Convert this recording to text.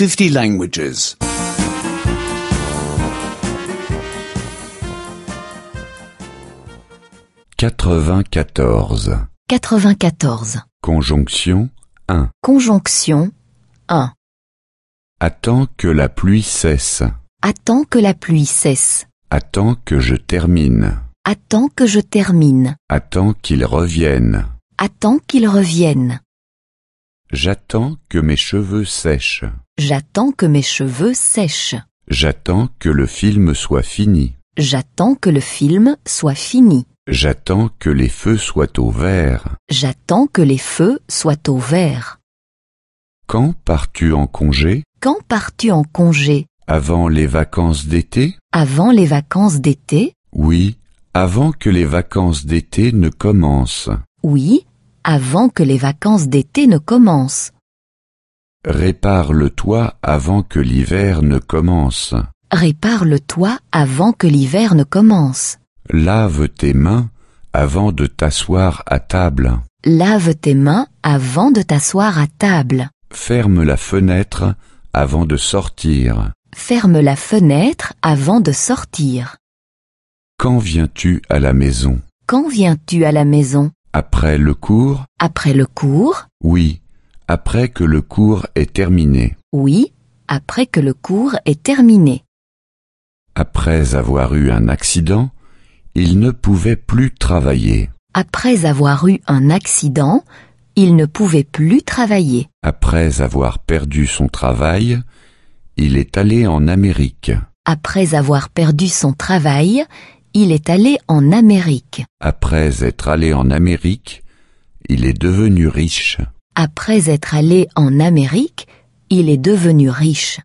50 languages. 94. 94. Conjonction 1. Conjonction 1. Attends que la pluie cesse. Attends que la pluie cesse. Attends que je termine. Attends que je termine. Attends qu'il revienne. Attends qu'il revienne. J'attends que mes cheveux sèchent. J'attends que mes cheveux sèchent. J'attends que le film soit fini. J'attends que le film soit fini. J'attends que les feux soient au vert. J'attends que les feux soient au vert. Quand pars-tu en congé? Quand pars-tu en congé? Avant les vacances d'été? Avant les vacances d'été? Oui, avant que les vacances d'été ne commencent. Oui, avant que les vacances d'été ne commencent. Répare le toit avant que l'hiver ne commence. Répare le toit avant que l'hiver ne commence. Lave tes mains avant de t'asseoir à table. Lave tes mains avant de t'asseoir à table. Ferme la fenêtre avant de sortir. Ferme la fenêtre avant de sortir. Quand viens-tu à la maison? Quand viens-tu à la maison? Après le cours? Après le cours? Oui, après que le cours est terminé. Oui, après que le cours est terminé. Après avoir eu un accident, il ne pouvait plus travailler. Après avoir eu un accident, il ne pouvait plus travailler. Après avoir perdu son travail, il est allé en Amérique. Après avoir perdu son travail, il est allé en Amérique. Après être allé en Amérique, il est devenu riche. Après être allé en Amérique, il est devenu riche.